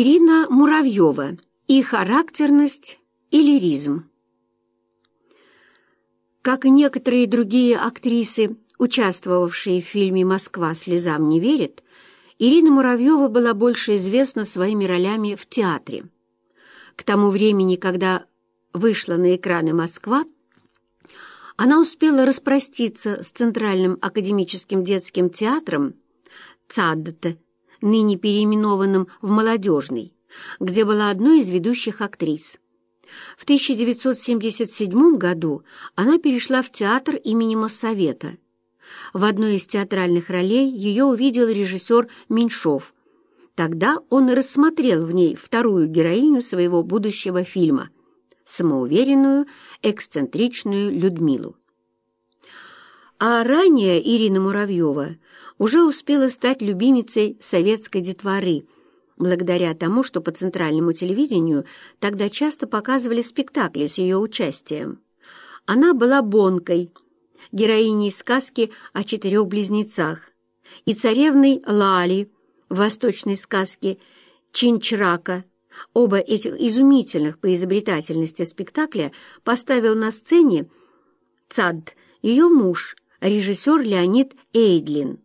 Ирина Муравьева и характерность и лиризм. Как и некоторые другие актрисы, участвовавшие в фильме «Москва слезам не верит», Ирина Муравьева была больше известна своими ролями в театре. К тому времени, когда вышла на экраны «Москва», она успела распроститься с Центральным академическим детским театром ЦАДТ, ныне переименованным в «Молодежный», где была одной из ведущих актрис. В 1977 году она перешла в театр имени Моссовета. В одной из театральных ролей ее увидел режиссер Меньшов. Тогда он рассмотрел в ней вторую героиню своего будущего фильма – самоуверенную, эксцентричную Людмилу. А ранее Ирина Муравьева уже успела стать любимицей советской детворы, благодаря тому, что по центральному телевидению тогда часто показывали спектакли с ее участием. Она была Бонкой, героиней сказки о четырех близнецах, и царевной Лали в восточной сказке Чинчрака – Оба этих изумительных по изобретательности спектакля поставил на сцене ЦАД, ее муж, режиссер Леонид Эйдлин.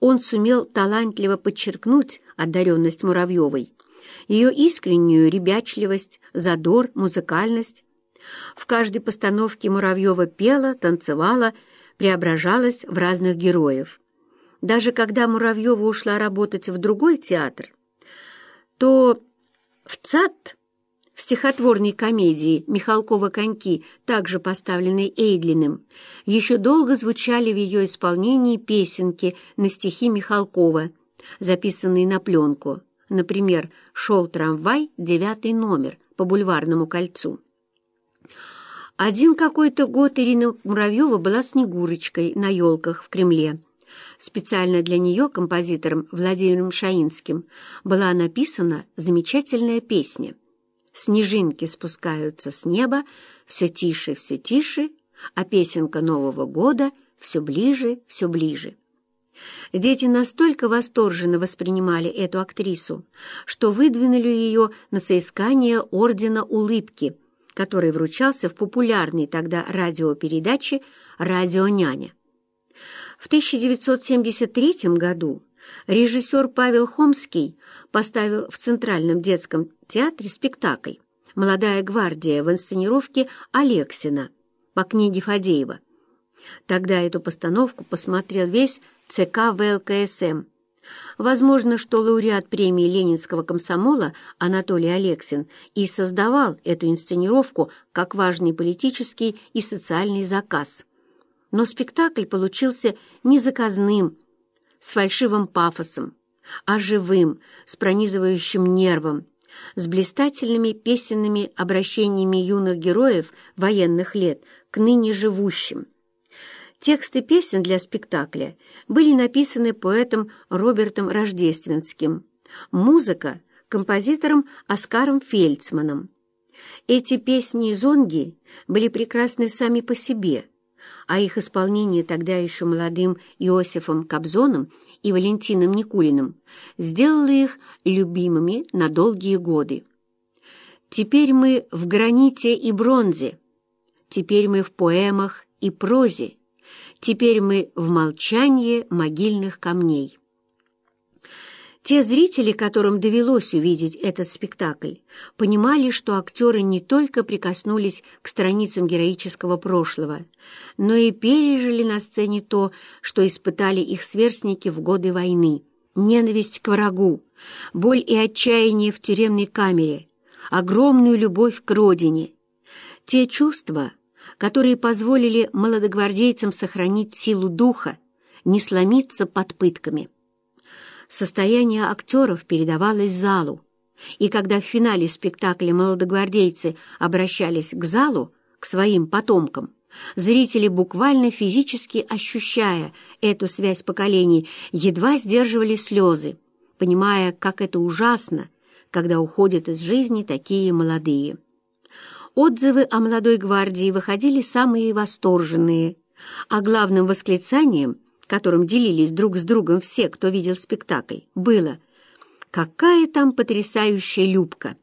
Он сумел талантливо подчеркнуть одаренность Муравьевой, ее искреннюю ребячливость, задор, музыкальность. В каждой постановке Муравьева пела, танцевала, преображалась в разных героев. Даже когда Муравьева ушла работать в другой театр, то в ЦАТ, стихотворной комедии «Михалкова коньки», также поставленной Эйдлиным, еще долго звучали в ее исполнении песенки на стихи Михалкова, записанные на пленку. Например, «Шел трамвай, девятый номер» по бульварному кольцу. Один какой-то год Ирина Муравьева была Снегурочкой на елках в Кремле. Специально для нее композитором Владимиром Шаинским была написана замечательная песня. Снежинки спускаются с неба, все тише, все тише, а песенка Нового года все ближе, все ближе. Дети настолько восторженно воспринимали эту актрису, что выдвинули ее на соискание Ордена Улыбки, который вручался в популярной тогда радиопередаче «Радио няня». В 1973 году режиссер Павел Хомский поставил в Центральном детском театре спектакль «Молодая гвардия» в инсценировке Алексина по книге Фадеева. Тогда эту постановку посмотрел весь ЦК ВЛКСМ. Возможно, что лауреат премии Ленинского комсомола Анатолий Алексин и создавал эту инсценировку как важный политический и социальный заказ – но спектакль получился не заказным, с фальшивым пафосом, а живым, с пронизывающим нервом, с блистательными песенными обращениями юных героев военных лет к ныне живущим. Тексты песен для спектакля были написаны поэтом Робертом Рождественским, музыка — композитором Оскаром Фельдсманом. Эти песни и зонги были прекрасны сами по себе — а их исполнение тогда еще молодым Иосифом Кобзоном и Валентином Никулиным сделало их любимыми на долгие годы. Теперь мы в граните и бронзе, теперь мы в поэмах и прозе, теперь мы в молчании могильных камней. Те зрители, которым довелось увидеть этот спектакль, понимали, что актеры не только прикоснулись к страницам героического прошлого, но и пережили на сцене то, что испытали их сверстники в годы войны. Ненависть к врагу, боль и отчаяние в тюремной камере, огромную любовь к родине. Те чувства, которые позволили молодогвардейцам сохранить силу духа, не сломиться под пытками. Состояние актеров передавалось залу, и когда в финале спектакля молодогвардейцы обращались к залу, к своим потомкам, зрители, буквально физически ощущая эту связь поколений, едва сдерживали слезы, понимая, как это ужасно, когда уходят из жизни такие молодые. Отзывы о молодой гвардии выходили самые восторженные, а главным восклицанием которым делились друг с другом все, кто видел спектакль, было Какая там потрясающая Любка!